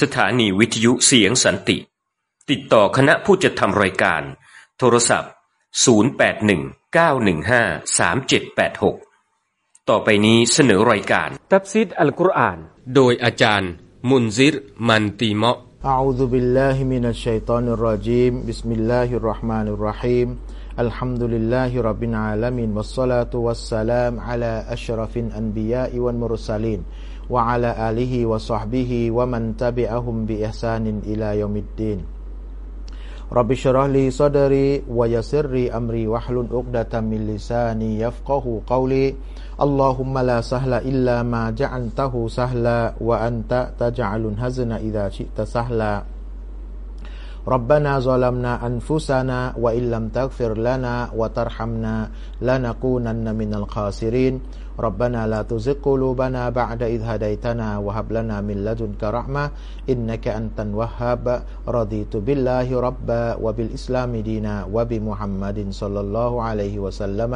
สถานีวิทยุเสียงสันติ ติดต่อคณะผู้จัดทำรายการ โทรศัพท์ 0819153786 ต่อไปนี้เสนอรายการ ตับซิดอัลกุรอาน โดยอาจารย์ มุนซิร มันตีเมาะ أعوذ بالله من الشيطان الرجيم بسم الله الرحمن الرحيم الحمد لله رب العالمين والصلاة والسلام على أشرف الأنبياء والمرسلين wa ala alihi wa sahbihi wa man tabi'ahum bi ihsanin ila yaumiddin. Rabbi syrah li sadri wa yassirli amri wa hlul 'uqdatam min lisani yafqahu qawli. Allahumma la sahla illa ma ja'altahu sahla wa anta taj'alun hazna idza syi'ta sahla. ربنا ظلمنا أنفسنا وإن لم تغفر لنا وترحمنا لنكونن من الخاسرين. ربنا لا تزغ قلوبنا بعد إذ هديتنا وهب لنا من لدنك رحمة إنك أنت الوهاب. رضيت بالله ربا وبالإسلام دينا وبمحمد صلى الله عليه وسلم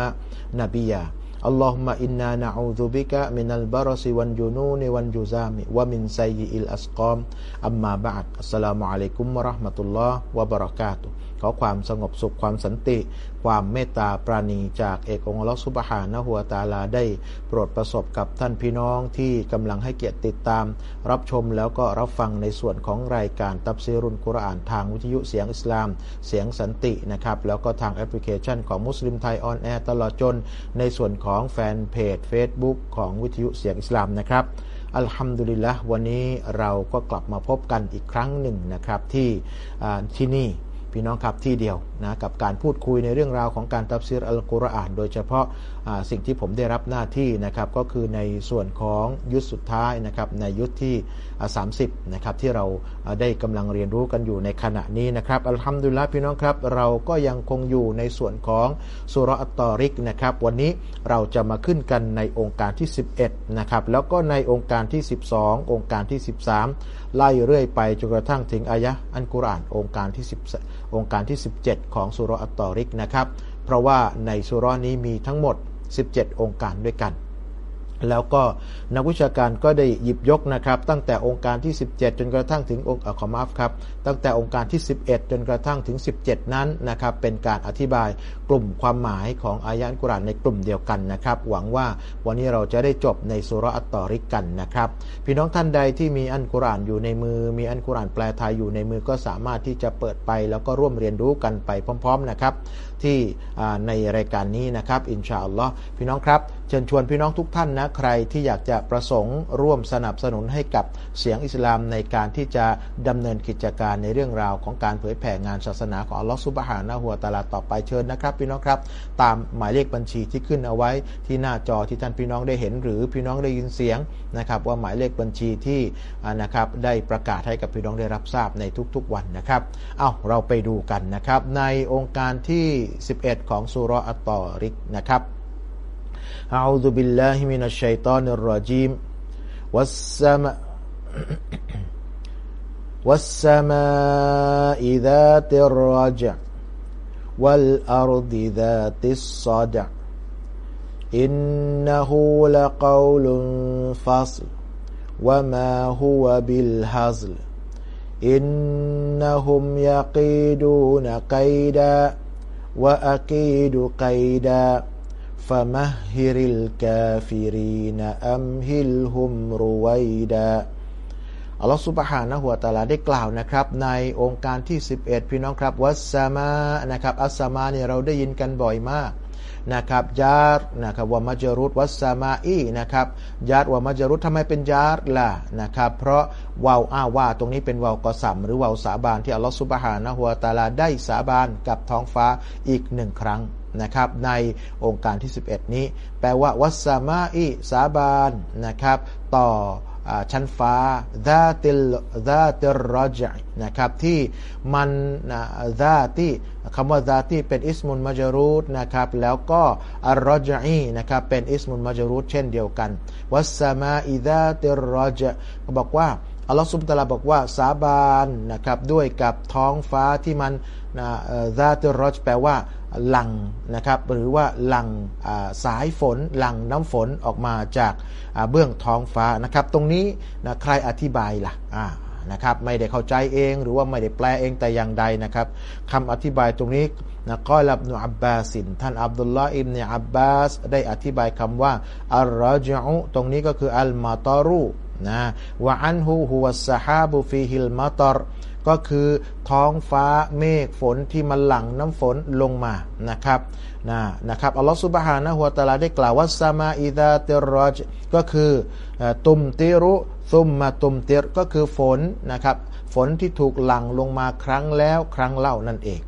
نبيا. Allahumma inna na'udzubika minal barasi wan jununi wan juzami wa min sayyi'il asqam. Amma ba'd. Assalamu alaikum warahmatullahi wabarakatuh. อความสงบสุขความสันติ ความเมตตาปราณีจากเอกองค์อัลลอฮฺ سبحانه وتعالى ได้ โปรดประสบกับท่านพี่น้องที่กำลังให้เกียรติติดตาม รับชมแล้วก็รับฟังในส่วนของรายการตัฟซีรุลกุรอานทางวิทยุเสียงอิสลาม เสียงสันตินะครับแล้วก็ทางแอปพลิเคชันของมุสลิมไทยออนแอร์ตลอดจน ในส่วนของแฟนเพจ Facebook ของวิทยุเสียงอิสลามนะครับالحمد للهวันนี้เราก็กลับมาพบกันอีกครั้งหนึ่งนะครับที่ที่นี่ พี่น้องครับที่เดียวนะกับการพูดคุยในเรื่องราวของการตับซีรอัลกุรอาน โดยเฉพาะ สิ่งที่ผมได้รับหน้าที่นะครับก็คือในส่วนของยุทธสุดท้ายนะครับในยุทธที่ 30นะครับที่เราได้กำลังเรียนรู้กันอยู่ในขณะนี้นะครับอัลฮัมดุลิลละพี่น้องครับ เราก็ยังคงอยู่ในส่วนของสุรอัตตอริกนะครับวันนี้เราจะมาขึ้นกันในองค์การที่ 11นะครับแล้วก็ในองค์การที่ 12 องค์การที่ 13 ไล่เรื่อยไปจนกระทั่งถึงอายะอันกุรอานองค์การที่10องค์การที่ 17 ของสุรอัตตอริกนะครับเพราะว่าในสุรนี้มีทั้งหมด 17 องค์การด้วยกัน แล้วก็นักวิชาการก็ได้หยิบยกนะครับ ตั้งแต่องค์การที่ 17 จนกระทั่งถึงองค์อคอมาฟครับตั้งแต่องค์การที่ 11 จนกระทั่งถึง 17 นั้นนะครับเป็นการอธิบายกลุ่มความหมายของอายะอัลกุรอานในกลุ่มเดียวกันนะครับ หวังว่าวันนี้เราจะได้จบในสุรอัตตอริกันนะครับ พี่น้องท่านใดที่มีอัลกุรอานอยู่ในมือ มีอัลกุรอานแปลไทยอยู่ในมือก็สามารถที่จะเปิดไป แล้วก็ร่วมเรียนรู้กันไปพร้อม ๆนะครับที่ในรายการนี้นะครับ อินชาอัลลอฮ์พี่น้องครับ เชิญชวนพี่น้องทุกท่านนะ ใครที่อยากจะประสงค์ร่วมสนับสนุนให้กับเสียงอิสลามในการที่จะดำเนินกิจการในเรื่องราวของการเผยแผ่งานศาสนาของอัลลอฮ์ซุบฮานะหัวตาลาต่อไปเชิญนะครับ พี่น้องครับ ตามหมายเลขบัญชีที่ขึ้นเอาไว้ที่หน้าจอที่ท่านพี่น้องได้เห็น หรือพี่น้องได้ยินเสียงนะครับ ว่าหมายเลขบัญชีที่นะครับได้ประกาศให้กับพี่น้องได้รับทราบในทุกๆวันนะครับ เอาเราไปดูกันนะครับ ในองค์การที่11 ของสุรอัตตอริกนะครับ أعوذ بالله من الشيطان الرجيم والسماء والسماء ذات الرجع والأرض ذات الصدع إنه لقول فصل وما هو بالهزل إنهم يقيدون قيدا وأكيد قيدا فمهر الكافرين أمهلهم رويدا อัลลอฮฺสุบฮานะหัวตาลาได้กล่าวนะครับ ในองค์การที่ 11 พี่น้องครับ วัสซามานะครับ อัสซามาเนี่ยเราได้ยินกันบ่อยมาก นะครับยาร์นะครับวามัจรุตวัสามาอีนะครับยาร์วามัจรุตทำไมเป็นยาร์ล่ะนะครับ เพราะวาวอ้าว่าตรงนี้เป็นวาวกอสัมหรือวาวสาบานที่อัลลอฮฺสุบฮานะหัวตาลาได้สาบานกับท้องฟ้าอีกหนึ่งครั้งนะครับในองค์การที่ 11 นี้ แปลว่า วัสามาอีสาบานนะครับ ต่อ ชั้นฟ้าดาติลดาติลรจนะครับที่มันดาติคำว่าดาติเป็นอิสมุลมาจารูดนะครับแล้วก็อัลรจอีนะครับเป็นอิสมุลมาจารูดเช่นเดียวกันวัสมาอิดาติลรจก็บอกว่า อัลลอฮฺสุบตะลาบอกว่าสาบานนะครับด้วยกับท้องฟ้าที่มันดาติลรจแปลว่าหลังนะครับหรือว่าหลังสายฝนหลังน้ำฝนออกมาจากเบื้องท้องฟ้านะครับ ตรงนี้นะใครอธิบายละ่ะนะครับไม่ได้เข้าใจเองหรือว่าไม่ได้แปลเองแต่อย่างใดนะครับคำอธิบายตรงนี้นะกอลับนุอับบาสิน ท่านอับดุลลาห์อิบเนอับบาส ได้อธิบายคำว่าอัลรจอุตรงนี้ก็คืออัลมาตารุ นะวะอันฮูฮุวัสฮาบุฟีฮิลมาตอรก็คือท้องฟ้าเมฆฝนที่มันหลั่งน้ำฝนลงมานะครับนะนะครับอัลลอฮฺสุบฮานะฮุวาตาลาได้กล่าวว่าซามาอิดาเตรจก็คือตุมติรุซุมมาตุมเตรก็คือฝนนะครับฝนที่ถูกหลั่งลงมาครั้งแล้วครั้งเล่านั่นเอง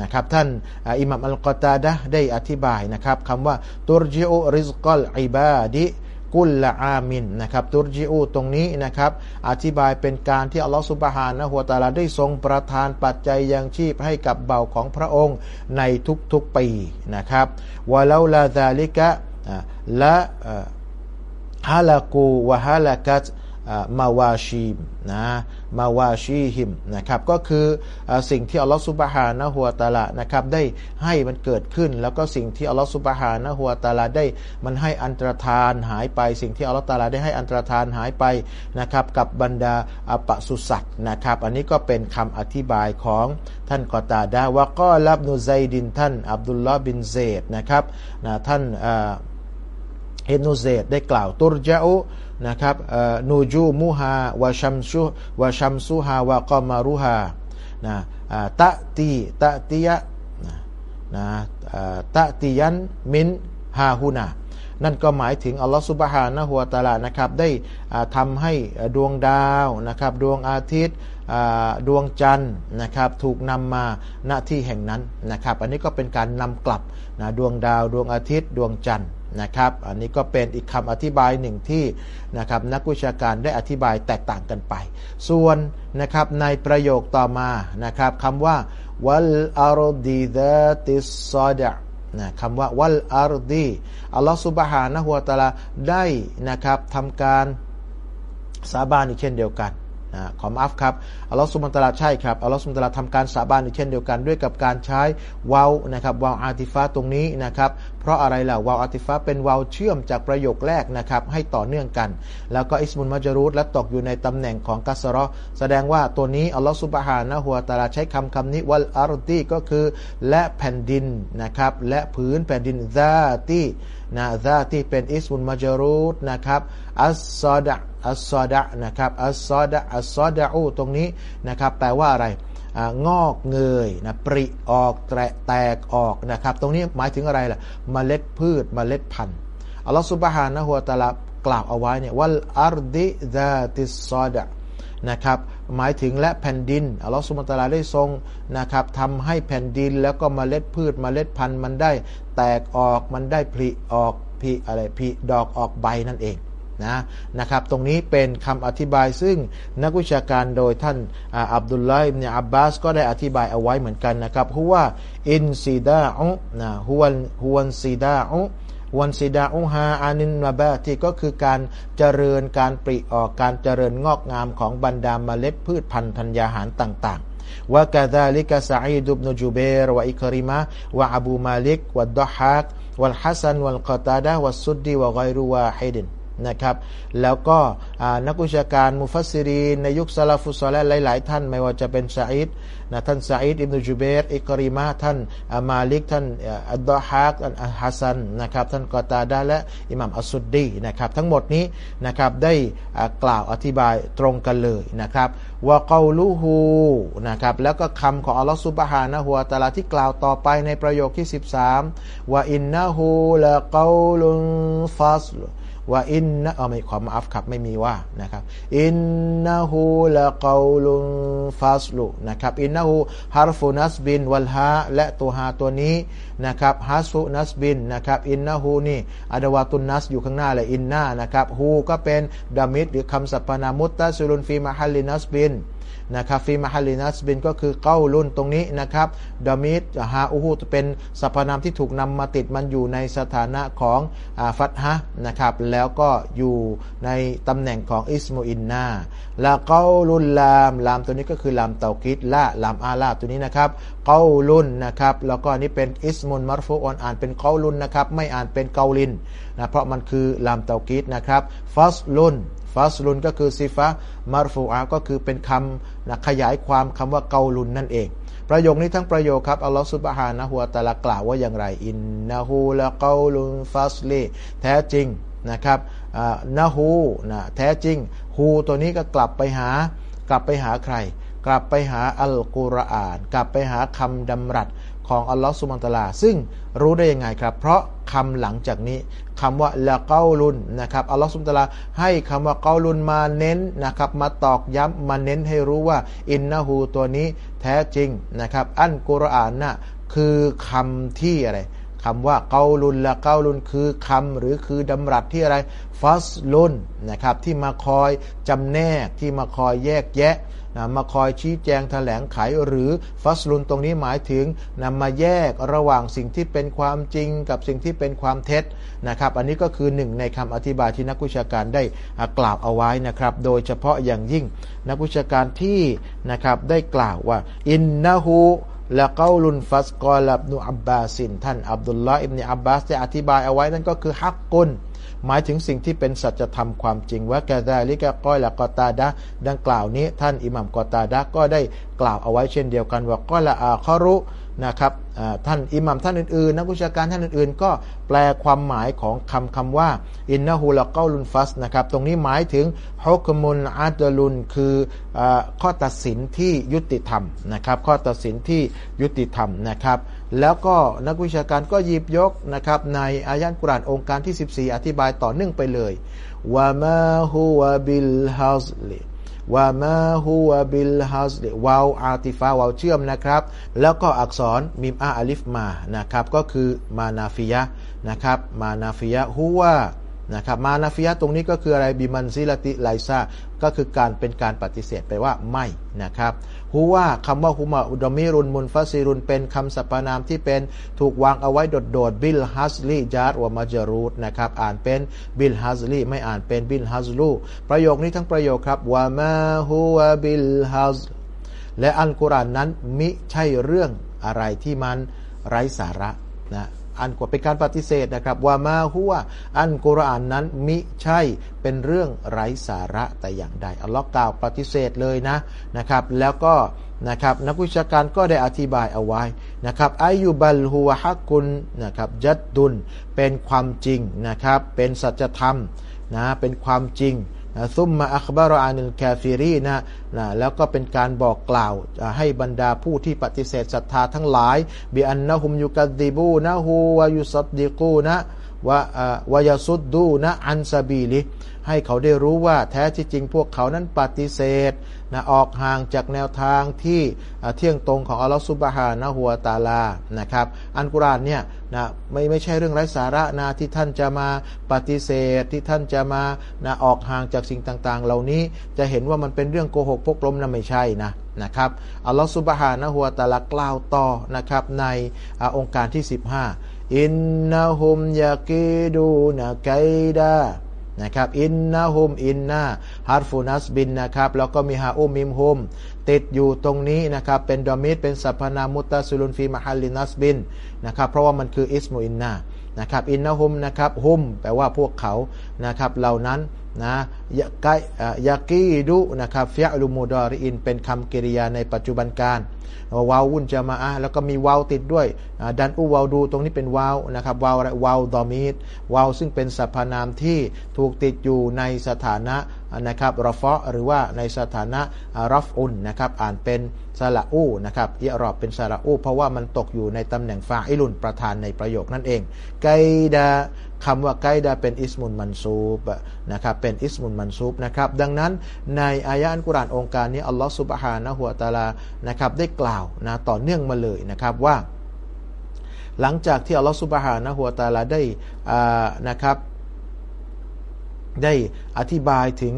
นะครับท่านอิหมัมอัลกอตาดะได้อธิบายนะครับคำว่าตุรจิอุริซกลอิบาดิ กุลละอามินนะครับตุรจิอูตรงนี้นะครับ อธิบายเป็นการที่อัลลอฮฺสุบฮานะหัวตาลาได้ทรงประทานปัจจัยยังชีพให้กับเบ่าของพระองค์ในทุกๆปีนะครับวะลาลาซาลิกะละฮาลากูวะฮาลากัต มาวาชีมนะมาวาชีหิมนะครับก็คือสิ่งที่อัลลอฮฺสุบฮานะฮัวตาลานะครับได้ให้มันเกิดขึ้น แล้วก็สิ่งที่อัลลอฮฺสุบฮานะฮัวตาลาได้มันให้อันตรธานหายไป สิ่งที่อัลลอฮฺตาลาได้ให้อันตรธานหายไปนะครับกับบรรดาอปสุสัตนะครับอันนี้ก็เป็นคำอธิบายของท่านกอตาดาวะก็รับนุไซดินท่านอับดุลลอฮ์บินเซดนะครับนะท่าน เฮนุเซดได้กล่าวตุรจาอุนะครับนูจูมูฮาวะชัมชูวะชัมซูฮาวะกอมารุฮานะตะตีตะตียะนะตะตียันมินฮาฮูนานั่นก็หมายถึงอัลลอฮฺสุบฮานะฮัวตาลานะครับได้ทำให้ดวงดาวนะครับดวงอาทิตย์ดวงจันทร์นะครับถูกนำมาณที่แห่งนั้นนะครับอันนี้ก็เป็นการนำกลับนะดวงดาวดวงอาทิตย์ดวงจันทร์ นะครับ อันนี้ก็เป็นอีกคำอธิบายหนึ่งที่นะครับนักวิชาการได้อธิบายแตกต่างกันไป ส่วนนะครับในประโยคต่อมานะครับคำว่าวัลอารดีดติสซอดะนะคำว่าวัลอารดีอัลลอฮฺสุบฮานะฮัวตาลาได้นะครับทำการสาบานอีกเช่นเดียวกันนะขอมาฟครับอัลลอฮฺสุบฮานตะลาใช่ครับอัลลอฮฺสุบฮานตะลาทำการสาบานอีกเช่นเดียวกันด้วยกับการใช้วาวนะครับวาวอาติฟาตรงนี้นะครับ ราะอะไรล่ะวาวอาติฟาเป็นวาวเชื่อมจากประโยคแรกนะครับให้ต่อเนื่องกัน แล้วก็อิสมุลมัจรูดและตกอยู่ในตำแหน่งของกัสรอแสดงว่าตัวนี้อัลลอฮฺสุบฮานะฮัวตะลาใช้คำคำนี้วัลอารตีก็คือ และแผ่นดินนะครับและพื้นแผ่นดินذات นะ ذات เป็น اسم المجرور นะครับ الصدع الصدع นะครับ الصدع الصدع ตรงนี้นะครับแปลว่าอะไร งอกเงยนะปริออกแตแตกออกนะครับ ตรงนี้หมายถึงอะไรล่ะมเมล็ดพืชมเมล็ดพันธุ์อัลลอฮฺสุบฮานะฮัวตาลากล่าวเอาไว้เนี่ยوالأرض ذات الصدعนะครับหมายถึงและแผ่นดินอัลลอฮฺสุบฮานะตาลาได้ทรงนะครับทำให้แผ่นดินแล้วก็มเมล็ดพืชมเมล็ดพันธุ์มันได้แตกออกมันได้ผลิออกผลิอะไรผลิดอกออกใบนั่นเอง นะนะครับตรงนี้เป็นคำอธิบายซึ่งนักวิชาการโดยท่านอับดุลไลม์เนี่ยอับบาสก็ได้อธิบายเอาไว้เหมือนกันนะครับฮุว่าอินซีดาอุนะฮุวันฮุวันซีดาอุวันซีดาอุฮาอานินมาบะที่ก็คือการเจริญการปริออกการเจริญงอกงามของบรรดาเมล็ดพืชพันธุ์ธัญญาหารต่างๆوقال سعيد بن جبير وعكرمة وأبو مالك والضحاك والحسن وقتادة والسدي وغير واحد นะครับ แล้วก็นักวิชาการمفسرين ในยุค سلف الصالح หลาย ๆ ท่าน ไม่ว่าจะเป็นซาอิดนะท่านซาอิดอิบนุจุเบรอิกริมาท่านอบูมาลิกท่านอัลดอฮากท่านฮัสซันนะครับท่านกอตาดาและอิหม่ามอัสซุดดีนะครับทั้งหมดนี้นะครับได้กล่าวอธิบายตรงกันเลยนะครับوقولهนะครับแล้วก็คำของอัลลอฮฺซุบฮานะฮัวตาลาที่กล่าวต่อไปในประโยคที่ 13ว่าอินนะฮูละกาลุนฟัสล ว่าอินนะเอาไม่ขอมอัฟครับไม่มีว่านะครับอินนะฮูละกาลุนฟาสลุนะครับอินนะฮูحرف نصب والهاء และตัว هاء ตัวนี้นะครับ حرف نصب นะครับ إنه นี่ أداة النصب อยู่ข้างหน้าเลย إن นะครับ ه ก็เป็น ضميرหรือคำสรรพนาمتصل في محل نصب นะครับفي محل نصب ก็คือ قول ตรงนี้นะครับ ضمير هاء ه เป็นสรรพนามที่ถูกนำมาติดมันอยู่ในสถานะของفتحةนะครับแล้วก็อยู่ในตำแหน่งของاسم إنลาเก้ารุ่นลามลามตัวนี้ก็คือลามเตากิดละลามอาลาตัวนี้นะครับเก้ารุ่นนะครับแล้วก็นี่เป็นอิสมุนมารฟูออนอ่านเป็นเก้ารุ่นนะครับไม่อ่านเป็นเกาลินนะเพราะมันคือลามเตากิดนะครับฟัสลุน ฟฟัสลุนก็คือซิฟะมารฟูอาก็คือเป็นคำนะขยายความคำว่าเกาลุนนั่นเอง ประโยคนี้ทั้งประโยคครับอัลลอฮฺสุบฮานะฮัวตะลากล่าวว่าอย่างไร อินนะฮูละเกาลุนฟัสลีแท้จริงนะครับนะฮูนะแท้จริงฮูตัวนี้ก็กลับไปหากลับไปหาใคร กลับไปหาอัลกุรอาน กลับไปหาคำดำรัส ของอัลลอฮฺสุบานตลา ซึ่งรู้ได้ยังไงครับ เพราะคำหลังจากนี้คำว่าละเกาลุนนะครับอัลลอฮฺสุบตลาให้คำว่าเกาลุนมาเน้นนะครับมาตอกย้ำมาเน้นให้รู้ว่าอินนาหูตัวนี้แท้จริงนะครับอันกุรอานน่ะคือคำที่อะไรคำว่าเกาลุนละเกาลุนคือคำหรือคือดำรัสที่อะไรฟัสลุนนะครับที่มาคอยจำแนกที่มาคอยแยกแยะ นะมาคอยชี้แจงแถลงไขหรือฟัสลุนตรงนี้หมายถึงนำมาแยกระหว่างสิ่งที่เป็นความจริงกับสิ่งที่เป็นความเท็จนะครับ อันนี้ก็คือหนึ่งในคำอธิบายที่นักวิชาการได้กล่าวเอาไว้นะครับ โดยเฉพาะอย่างยิ่งนักวิชาการที่นะครับได้กล่าวว่าอินนาหูและเกาลุนฟัสกอลับนุอับบาสินท่านอับดุลลาอิบเนอับบาสได้อธิบายเอาไว้นั่นก็คือฮักกุล หมายถึงสิ่งที่เป็นสัจธรรมความจริงว่าแกดาลิกะก้อยละกอตาดะดังกล่าวนี้ท่านอิหมัมกอตาดะก็ได้กล่าวเอาไว้เช่นเดียวกันว่าก้อยละอาคอรุนะครับท่านอิหมัมท่านอื่นๆ นักวิชาการท่านอื่นๆ ก็แปลความหมายของคำคำว่าอินนาฮูละกาลุนฟัสนะครับตรงนี้หมายถึงحكم عدل คือข้อตัดสินที่ยุติธรรมนะครับข้อตัดสินที่ยุติธรรมนะครับ แล้วก็นักวิชาการก็หยิบยกนะครับในอายะกุรอานโองการที่ 14 อธิบายต่อเนื่องไปเลยوما هو بالهزل وما هو بالهزل واو عاطفة واو เชื่อมนะครับ แล้วก็อักษรميم ألف ما นะครับ ก็คือ ما نافيةนะครับ ما نافية هو นะครับ ما نافية ตรงนี้ก็คืออะไร بمنزلة ليس ก็คือการเป็นการปฏิเสธไปว่าไม่นะครับهو คำว่า هو ماء ضمير منفصل เป็นคำสรรพนามที่เป็นถูกวางเอาไว้โดดๆبالهزل جار ومجرور นะครับอ่านเป็น بالهزل ไม่อ่านเป็น بالهزل ประโยคนี้ทั้งประโยคครับ وما هو بالهزل และอัลกุรอานนั้นมิใช่เรื่องอะไรที่มันไร้สาระนะ อันกว่าเป็นการปฏิเสธนะครับ ว่ามาหัวอันกุรอานนั้นมิใช่เป็นเรื่องไร้สาระแต่อย่างใดอัลลอฮ์กล่าวปฏิเสธเลยนะนะครับ แล้วก็นะครับนักวิชาการก็ได้อธิบายเอาไว้นะครับอายุบัลฮูวฮักกุลนะครับจัดดุลเป็นความจริงนะครับ เป็นสัจธรรมนะเป็นความจริง ซุมมาอัคบารอานิลแคฟิรีนะนะแล้วก็เป็นการบอกกล่าวให้บรรดาผู้ที่ปฏิเสธศรัทธาทั้งหลายบิอันนะฮุมยุกัดดิบูนะฮูวายุสัดดิกูนะวะวายสุดดูนะอันซาบีลิ ให้เขาได้รู้ว่าแท้ที่จริงพวกเขานั้นปฏิเสธนะออกห่างจากแนวทางที่เที่ยงตรงของอัลลอฮฺซุบฮานะฮัวตาลานะครับ อันกุรานเนี่ยนะไม่ไม่ใช่เรื่องไร้สาระนะที่ท่านจะมาปฏิเสธที่ท่านจะมานะออกห่างจากสิ่งต่างๆ เหล่านี้จะเห็นว่ามันเป็นเรื่องโกหกพกลมนะไม่ใช่นะนะครับอัลลอฮฺซุบฮานะฮัวตาลากล่าวต่อนะครับในอองค์การที่ 15 إنهم يكيدون كيدا นะครับอินนาฮุมอินนาฮาร์ฟูนัสบินนะครับแล้วก็มีฮาอุมิมฮุมติดอยู่ตรงนี้นะครับเป็นดอมิดเป็นสัพนามุตตาสุลุนฟีมาฮัลลินัสบินนะครับเพราะว่ามันคืออิสมุอินนานะครับอินนาฮุมนะครับฮุมแปลว่าพวกเขานะครับเหล่านั้น นะยากยากีดุนะครับฟิยลุมูดอริอิน เป็นคำกริยาในปัจจุบันการวาววุนจะมาอะแล้วก็มีวาวติดด้วยดันอูวาวดูตรงนี้เป็นวาวนะครับวาวอะไรวาวดอมีดวาวซึ่งเป็นสรรพนามที่ถูกติดอยู่ในสถานะ นะครับรอฟะหรือว่าในสถานะรอฟอุนนะครับอ่านเป็นสระอูนะครับเยรอบเป็นสระอูเพราะว่ามันตกอยู่ในตำแหน่งฟาอิลุนประธานในประโยคนั่นเอง ไกดาคำว่าไกดาเป็นอิสมุนมันซูบนะครับเป็นอิสมุนมันซูบนะครับดังนั้นในอายะอันกุรานองค์การนี้อัลลอฮฺสุบฮานะหัวตาลานะครับได้กล่าวนะต่อเนื่องมาเลยนะครับว่า หลังจากที่อัลลอฮฺสุบฮานะหัวตาลาได้นะครับ ได้อธิบายถึง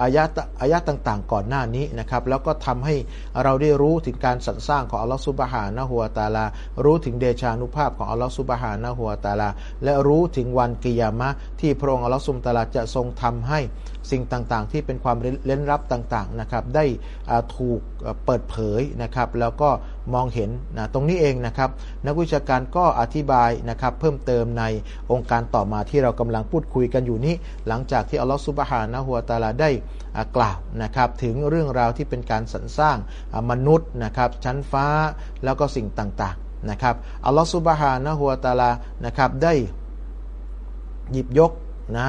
อายะอายะต่างๆ ก่อนหน้านี้นะครับ แล้วก็ทำให้เราได้รู้ถึงการสรรสร้างของอัลลอฮฺสุบฮานะฮัวตาลา รู้ถึงเดชานุภาพของอัลลอฮฺสุบฮานะฮัวตาลา และรู้ถึงวันกิยามะที่พระองค์อัลลอฮฺสุบตาลาจะทรงทำให้ สิ่งต่างๆ ที่เป็นความเล่นรับต่างๆนะครับได้ถูกเปิดเผยนะครับแล้วก็มองเห็นนะตรงนี้เองนะครับนักวิชาการก็อธิบายนะครับเพิ่มเติมในองค์การต่อมาที่เรากำลังพูดคุยกันอยู่นี้ หลังจากที่อัลลอฮฺสุบฮานะฮัวตาลาได้กล่าวนะครับถึงเรื่องราวที่เป็นการสรรสร้างมนุษย์นะครับชั้นฟ้าแล้วก็สิ่งต่างๆนะครับอัลลอฮฺสุบฮานะฮัวตาลานะครับได้หยิบยกนะ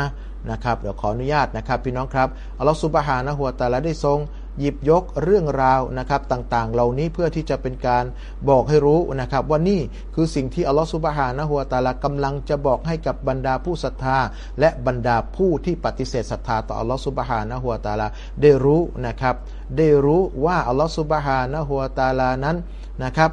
นะครับเดี๋ยวขออนุญาตนะครับ พี่น้องครับอัลลอฮฺสุบฮานะฮัวตาลาได้ทรงหยิบยกเรื่องราวนะครับต่างๆ เหล่านี้เพื่อที่จะเป็นการบอกให้รู้นะครับว่านี่คือสิ่งที่อัลลอฮฺสุบฮานะฮัวตาลากำลังจะบอกให้กับบรรดาผู้ศรัทธา และบรรดาผู้ที่ปฏิเสธศรัทธาต่ออัลลอฮฺสุบฮานะฮัวตาลาได้รู้นะครับได้รู้ว่าอัลลอฮฺสุบฮานะฮัวตาลานั้นนะครับ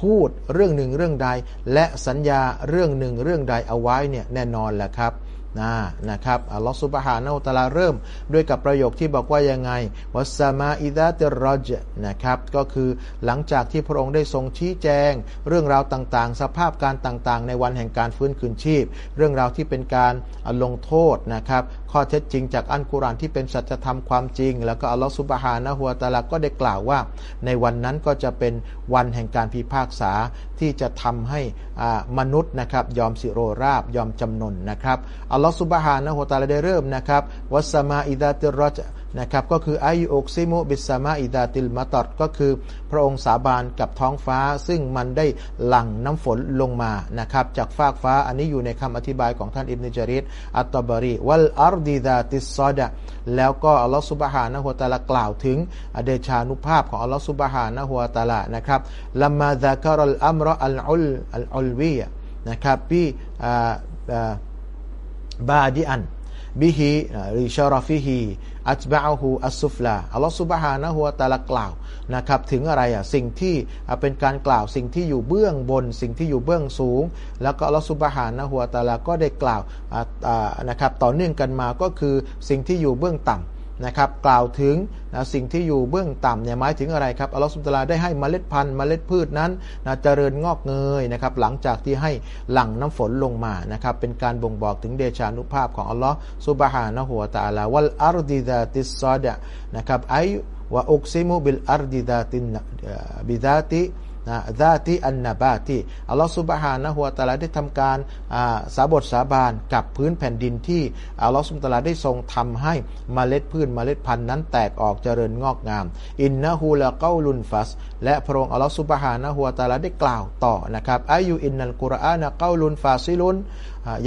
พูดเรื่องหนึ่งเรื่องใด และสัญญาเรื่องหนึ่งเรื่องใดเอาไว้เนี่ยแน่นอนแหละครับ นะนะครับอัลลอฮฺสุบฮานาอัลตะลาเริ่มด้วยกับประโยคที่บอกว่ายังไงวัสมาอิดะเตรจนะครับก็คือหลังจากที่พระองค์ได้ทรงชี้แจง เรื่องราวต่างๆ สภาพการต่างๆ ในวันแห่งการฟื้นคืนชีพ เรื่องราวที่เป็นการลงโทษนะครับข้อเท็จจริงจากอันกุรอานที่เป็นสัจธรรมความจริง แล้วก็อัลลอฮฺสุบฮานะฮัวตาลาก็ได้กล่าวว่า ในวันนั้นก็จะเป็นวันแห่งการพิพากษาที่จะทำให้มนุษย์นะครับยอมสิโรราบยอมจำนนนะครับอัลลอสุบฮานะฮัวตาลาได้เริ่มนะครับوالسماء ذات الرجع นะครับก็คือ أي أقسم بالسماء ذات المطرก็คือพระองค์สาบานกับท้องฟ้า ซึ่งมันได้หลั่งน้ำฝนลงมานะครับจากฟากฟ้าอันนี้อยู่ในคำอธิบายของท่านอิบนุจาริดอัตตบารีวัลอาร์ดีดาติซอดะแล้วก็อัลลอฮฺสุบฮานะฮุวตาลากล่าวถึงเดชานุภาพของอัลลอฮฺสุบฮานะฮุวตาลานะครับلما ذكر الأمر الأولอัลอุลวีนะครับปี บาดิอันบิฮิริชารฟิฮิอัตบะฮูอัสซุฟลาอัลลอฮฺสุบฮานะฮุวาตาลากล่าวนะครับถึงอะไรอะสิ่งที่เป็นการกล่าวสิ่งที่อยู่เบื้องบน สิ่งที่อยู่เบื้องสูง แล้วก็อัลลอฮฺสุบฮานะฮุวาตาลาก็ได้กล่าวนะครับต่อเนื่องกันมาก็คือสิ่งที่อยู่เบื้องต่ำ นะครับกล่าวถึงนะสิ่งที่อยู่เบื้องต่ำเนี่ยหมายถึงอะไรครับอัลลอฮฺสุบตาลาได้ให้มเมล็ดพันธุ์เมล็ดพืชนั้นนะเจริญงอกเงยนะครับหลังจากที่ให้หลั่งน้ำฝนลงมานะครับเป็นการบ่งบอกถึงเดชานุภาพของอัลลอฮฺสุบฮานะฮัวตาลาوالأرض ذات الصدع นะครับ أي وأقسم بالأرض ذات النبات นะ ذات النباتอัลลอฮฺสุบฮานะฮัวตาลาได้ทำการสาบถสาบานกับพื้นแผ่นดินที่อัลลอฮฺสุบตาลาได้ทรงทำให้มเมล็ดพืชมเมล็ดพันธุ์นั้นแตกออกเจริญงอกงาม إنه لقول فصل และพระองค์อัลลอฮฺสุบฮานะฮัวตาลาได้กล่าวต่อนะครับอายุอินนัลกุรอานะเกาลุนฟาซิลุน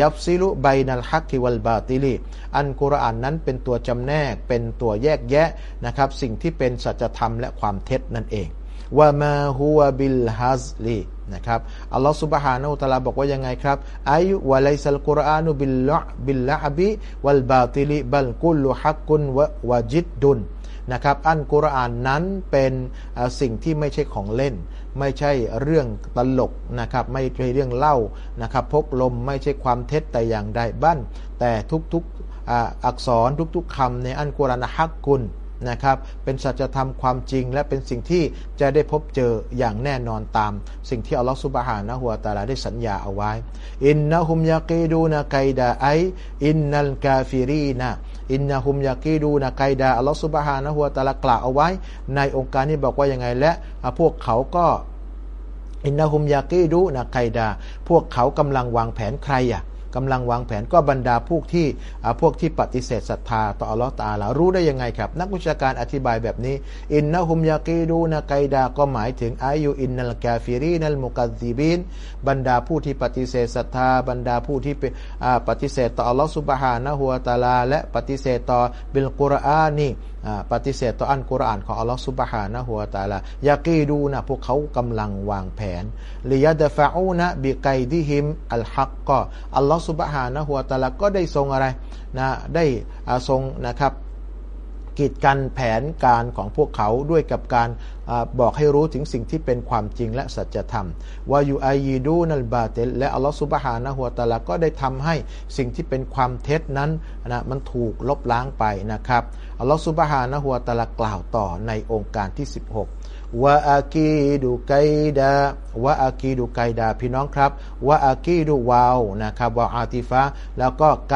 ยับซิลุไบนัลฮักกิวัลบาติลีอันกุรอานนั้นเป็นตัวจำแนกเป็นตัวแยกแยะนะครับสิ่งที่เป็นสัจธรรมและความเท็จนั่นเอง وما هو بالهزلนะครับอัลลอฮฺสุบฮานาอุตลาบอกว่ายังไงครับأي وليس القرآن باللعب لعبวัลบาติลิบัลกุลุฮักกุนวะวะจิดดุนนะครับอันกุรอานนั้นเป็นสิ่งที่ไม่ใช่ของเล่น ไม่ใช่เรื่องตลกนะครับไม่ใช่เรื่องเล่านะครับพกลมไม่ใช่ความเท็จแต่อย่างใดบ้านแต่ทุกๆอักษรทุกๆคำในอันกุรอานฮักกุน นะครับ เป็นสัจธรรมความจริง และเป็นสิ่งที่จะได้พบเจออย่างแน่นอนตาม สิ่งที่อัลลอฮฺสุบฮานะฮัวตาลาได้สัญญาเอาไว้ إنهم يكيدون كيدا أي إن الكافرين إنهم يكيدون كيداอัลลอฮฺสุบฮานะฮัวตาลากล่าวเอาไว้ ในโองการนี้บอกว่ายังไงและพวกเขาก็إنهم يكيدون كيدا พวกเขากำลังวางแผนใครอะ กำลังวางแผนก็บรรดาพวกที่พวกที่ปฏิเสธศรัทธาต่ออัลลอฮฺตาลารู้ได้ยังไงครับ นักวิชาการอธิบายแบบนี้ إنهم يكيدون كيدا ก็หมายถึง أي إن الكافرين المكذبينบรรดาผู้ที่ปฏิเสธศรัทธา บรรดาผู้ที่ปฏิเสธต่ออัลลอฮฺสุบฮานะฮัวตาลา และปฏิเสธต่อบิลกุรอานีปฏิเสธต่ออันกุรอานของอัลลอฮฺสุบฮานะฮัวตาลายากีดูนะพวกเขากำลังวางแผนลียาดฟะอูนะบิไกดิฮิมอัลฮักก็อัลลอฮฺสุบฮานะฮัวตาลาก็ได้ทรงอะไรนะได้ทรงนะครับกีดกันแผนการของพวกเขาด้วยกับการอบอกให้รู้ถึงสิ่งที่เป็นความจริงและสัจธรรมวายูอายีดูนัลบาเตลและอัลลอฮฺสุบฮานะฮัวตาลาก็ได้ทำให้สิ่งที่เป็นความเท็จนั้นนะมันถูกลบล้างไปนะครับอัลลอฮฺสุบฮานะฮัวตาลากล่าวต่อในองค์การที่ 16 วะอากีดูไกดาวะอากีดูไกดาพี่น้องครับวะอากีดูวาวนะครับวะอาติฟะแล้วก็ไก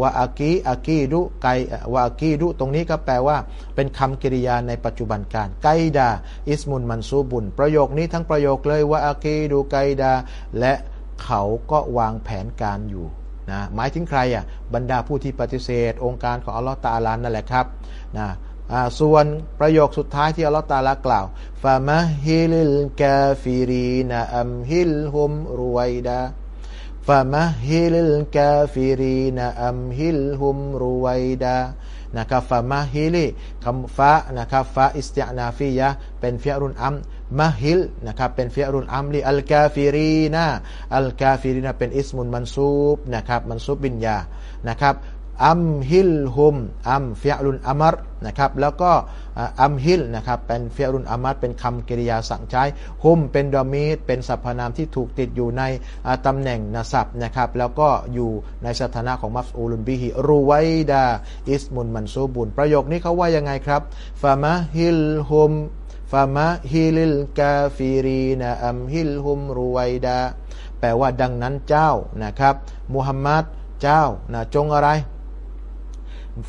วะอากีอากีดุไกوأكيد ตรงนี้ก็แปลว่า เป็นคำกริยาในปัจจุบันการไกดาอิสมุนมันซูบุนประโยคนี้ทั้งประโยคเลยوأكيد كيدا และเขาก็วางแผนการอยู่นะหมายถึงใครอะบรรดาผู้ที่ปฏิเสธ โองการของอัลลอฮ์ตาลานั่นแหละครับนะ ส่วนประโยคสุดท้ายที่อัลลอฮ์ตาลากล่าวفمهل الكافرين أمهلهم رويداฟามาฮิลกาฟิรีนะอัมฮิลฮุมรวยดานะครับฟามาฮิลิคำฟะนะครับฟะอิสติอานาฟียะเป็นฟิรุนอัมมะฮิลนะครับเป็นฟิรุนอัมลีอัลกาฟิรีนาอัลกาฟิรีนาเป็นอิสมุนมันซูบนะครับมันซูบบินยานะครับ อัมฮิลฮุมอัมฟิรุนอัมรนะครับแล้วก็อัมฮิลนะครับเป็นฟิรุนอัมรเป็นคำกริยาสั่งใช้هم เป็น ضمير เป็นสรรพนามที่ถูกติดอยู่ในตำแหน่ง نصب นะครับแล้วก็อยู่ในสถานะของمفعول به رويدا اسم منصوب ประโยคนี้เขาว่ายังไงครับفمهلهم فمهل الكافرين أمهلهم رويدا แปลว่าดังนั้นเจ้านะครับมุฮัมมัดเจ้านะจงอะไร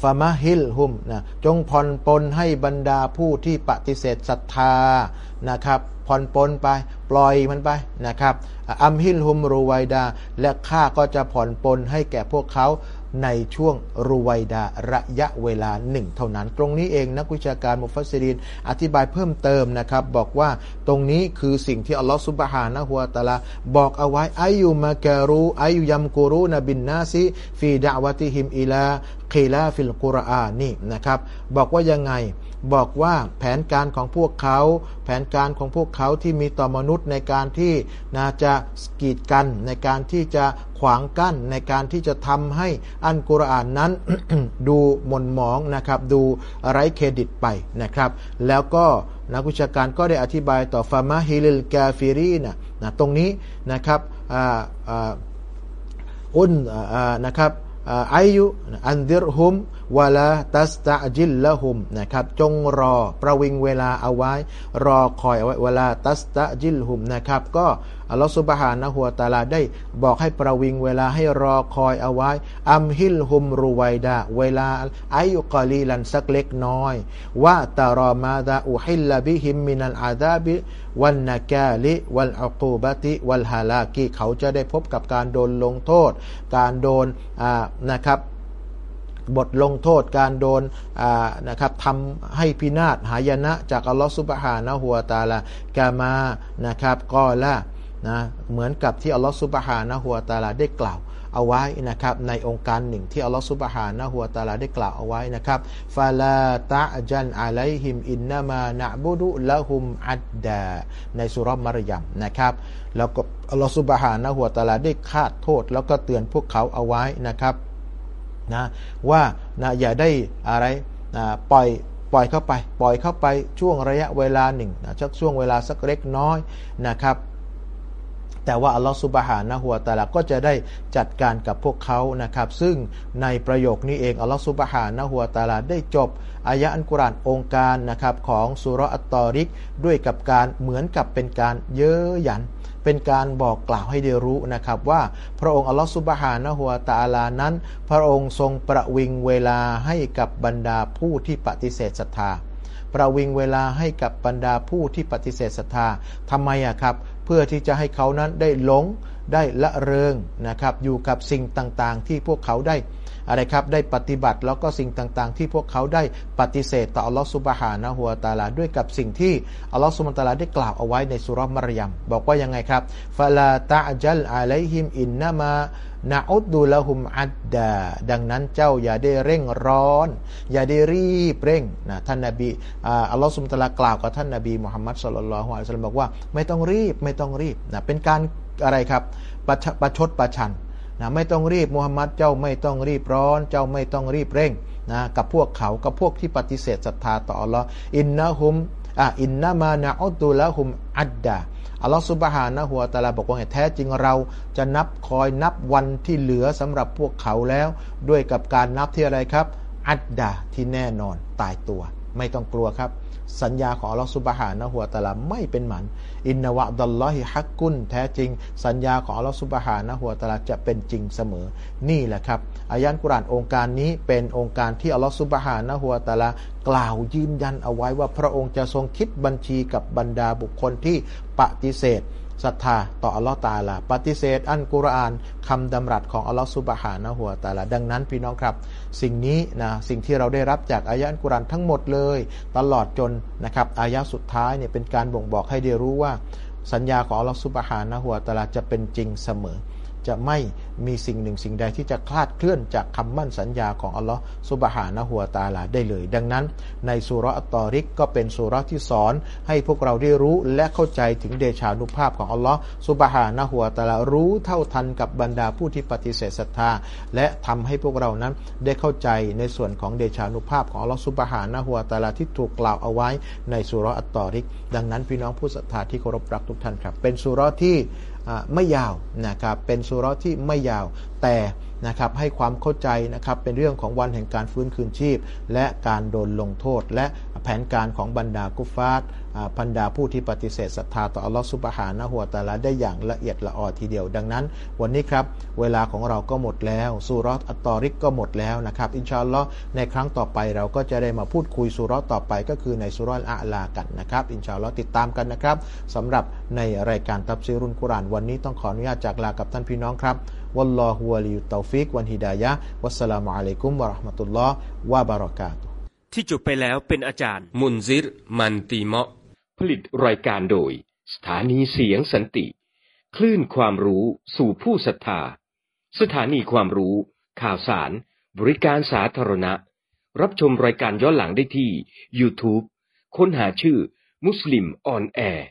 فمهلهم นะจงผ่อนปลนให้บรรดาผู้ที่ปฏิเสธศรัทธานะครับผ่อนปลนไปปล่อยมันไปนะครับأمهلهم رويدا และข้าก็จะผ่อนปลนให้แก่พวกเขา ในช่วง رويدا ระยะเวลาหนึ่งเท่านั้น ตรงนี้เองนักวิชาการ مفسرين อธิบายเพิ่มเติมนะครับ บอกว่าตรงนี้คือสิ่งที่อัลลอฮฺ سبحانه وتعالى บอกเอาไว้ أي مكر أي يمكرون بالناس في دعوتهم إلى خلاف القرآن นะครับ บอกว่ายังไง บอกว่าแผนการของพวกเขา แผนการของพวกเขาที่มีต่อมนุษย์ในการที่น่าจะสกัดกั้น ในการที่จะขวางกั้น ในการที่จะทำให้อัลกุรอานนั้นดูหม่นหมองนะครับดูไร้เครดิตไปนะครับ แล้วก็นักวิชาการก็ได้อธิบายต่อفمهل الكافرين นะตรงนี้นะครับ أنนะครับأي أنظرهم ولا تستعجل لهم นะครับ จงรอประวิงเวลาเอาไว้ รอคอยเอาไว้ولا تستعجل لهم นะครับ ก็อัลลอฮฺسبحانه وتعالى ได้บอกให้ประวิงเวลาให้รอคอยเอาไว้ أمهلهم رويدا เวลา أي قليلا สักเล็กน้อย وترى ماذا أحل بهم من العذاب والنكال والعقوبة والهلاك เขาจะได้พบกับการโดนลงโทษ การโดนนะครับ บทลงโทษการโดนนะครับทำให้พินาศหายนะจากอัลลอฮฺสุบฮานะฮัวตาลากามานะครับก็ละนะเหมือนกับที่อัลลอฮฺสุบฮานะฮัวตาลาได้กล่าวเอาไว้นะครับในองค์การหนึ่งที่อัลลอฮฺสุบฮานะฮัวตาลาได้กล่าวเอาไว้นะครับฟาลาตะจันอะลัยฮิมอินนามานะบุดุละหุมอัดดาในสุรมารยมนะครับแล้วก็อัลลอฮฺสุบฮานะฮัวตาลาได้คาดโทษ แล้วก็เตือนพวกเขาเอาไว้นะครับ นะว่านะอย่าได้อะไรนะปล่อยปล่อยเข้าไป ปล่อยเข้าไปช่วงระยะเวลาหนึ่งนะชักช่วงเวลาสักเล็กน้อยนะครับ แต่ว่าอัลลอฮฺสุบฮานะฮัวตาลาก็จะได้จัดการกับพวกเขานะครับ ซึ่งในประโยคนี้เองอัลลอฮฺสุบฮานะฮัวตาลาได้จบอายะอันกุรานองค์การนะครับของสุรอัตตอริกด้วยกับการเหมือนกับเป็นการเย้ยหยัน เป็นการบอกกล่าวให้ได้รู้นะครับว่าพระองค์อัลลอฮฺสุบฮานะฮุวาตาลานั้น พระองค์ทรงประวิงเวลาให้กับบรรดาผู้ที่ปฏิเสธศรัทธา ประวิงเวลาให้กับบรรดาผู้ที่ปฏิเสธศรัทธาทำไมอะครับ เพื่อที่จะให้เขานั้นได้หลงได้ละเริงนะครับอยู่กับสิ่งต่างๆ ที่พวกเขาได้ อะไรครับได้ปฏิบัติแล้วก็สิ่งต่างๆ ที่พวกเขาได้ปฏิเสธต่ออัลลอฮฺสุบฮานะฮัวตาลาด้วยกับสิ่งที่อัลลอฮฺสุบฮาตาลาได้กล่าวเอาไว้ในสุรมารยมบอกว่ายังไงครับฟาลาตะจัลอะไลฮิมอินนามานาอุดดูละหุมอัดดา ดังนั้นเจ้าอย่าได้เร่งร้อน อย่าได้รีบเร่งนะท่านนบีอัลลอฮฺสุบฮาตาลากล่าวกับท่านนบีมุฮัมมัดสุลลัลฮุอะลัยฮิสลามบอกว่าไม่ต้องรีบไม่ต้องรีบนะเป็นการอะไรครับประชดประชัน นะไม่ต้องรีบมูฮัมหมัดเจ้าไม่ต้องรีบร้อน เจ้าไม่ต้องรีบเร่งนะกับพวกเขากับพวกที่ปฏิเสธศรัทธาต่ออัลลอฮ์อินนะฮุมอะอินนามานะอุตุละฮุมอัดดาอัลลอฮ์สุบฮานะหัวตาลาบอกว่าแท้จริงเราจะนับคอยนับวันที่เหลือสำหรับพวกเขาแล้ว ด้วยกับการนับที่อะไรครับ อัดดาที่แน่นอนตายตัว ไม่ต้องกลัวครับ สัญญาของอัลลอฮฺสุบฮานะหัวตะลาไม่เป็นหมัน อินนวะดัลลอฮิฮักกุนแท้จริง สัญญาของอัลลอฮฺสุบฮานะหัวตะลาจะเป็นจริงเสมอ นี่แหละครับอายันกุรานองค์การนี้เป็นองค์การที่อัลลอฮฺสุบฮานะหัวตะลากล่าวยืนยันเอาไว้ว่าพระองค์จะทรงคิดบัญชีกับบรรดาบุคคลที่ปฏิเสธ ศรัทธาต่ออัลลอฮ์ตาลา ปฏิเสธ อันกุรอานคำดำรัสของอัลลอฮ์สุบฮานะหัวตาลา ดังนั้นพี่น้องครับ สิ่งนี้นะสิ่งที่เราได้รับจากอายะอันกุรอานทั้งหมดเลย ตลอดจนนะครับอายะสุดท้ายเนี่ยเป็นการบ่งบอกให้ได้รู้ว่า สัญญาของอัลลอฮ์สุบฮานะหัวตาลาจะเป็นจริงเสมอ จะไม่มีสิ่งหนึ่งสิ่งใดที่จะคลาดเคลื่อนจากคำมั่นสัญญาของอัลลอฮ์สุบฮานะหัวตาลาได้เลย ดังนั้น ในสุรอัตตอริกก็เป็นสุรที่สอน ให้พวกเราได้รู้และเข้าใจถึงเดชานุภาพของอัลลอฮ์สุบฮานะหัวตาลารู้เท่าทันกับบรรดาผู้ที่ปฏิเสธศรัทธา และทำให้พวกเรานั้นได้เข้าใจในส่วนของเดชานุภาพของอัลลอฮ์สุบฮานะหัวตาลาที่ถูกกล่าวเอาไว้ในสุรอัตตอริก ดังนั้นพี่น้องผู้ศรัทธาที่เคารพรักทุกท่านครับ เป็นสุรที่ ไม่ยาวนะครับเป็นสุรที่ไม่ยาว แต่ นะครับให้ความเข้าใจนะครับเป็นเรื่องของวันแห่งการฟื้นคืนชีพ และการโดนลงโทษ และแผนการของบรรดากุฟาตบรรดาผู้ที่ปฏิเสธศรัทธาต่ออัลลอฮฺสุบฮานะหัวตาลาได้อย่างละเอียดละออทีเดียวดังนั้น วันนี้ครับเวลาของเราก็หมดแล้วสุรอัตตอริกก็หมดแล้วนะครับอินชาอัลลอฮ์ในครั้งต่อไปเราก็จะได้มาพูดคุยสุรต่อไปก็คือในสุรอัลลากันนะครับอินชาอัลลอฮ์ติดตามกันนะครับสำหรับในรายการตับซีรุนกุรานวันนี้ต้องขออนุญาตจากลากับท่านพี่น้องครับ วัลลอฮุวะลิยุตตอฟิกวันฮิดายะวัสสลามุอะลัยกุมวะราะห์มะตุลลอฮ์วะบารอกาตุที่จบไปแล้วเป็นอาจารย์ มุนซิร มันตีเมาะ ผลิตรายการโดย สถานีเสียงสันติ คลื่นความรู้สู่ผู้ศรัทธา สถานีความรู้ ข่าวสาร บริการสาธารณะ รับชมรายการย้อนหลังได้ที่ YouTube ค้นหาชื่อ มุสลิมออนแอร์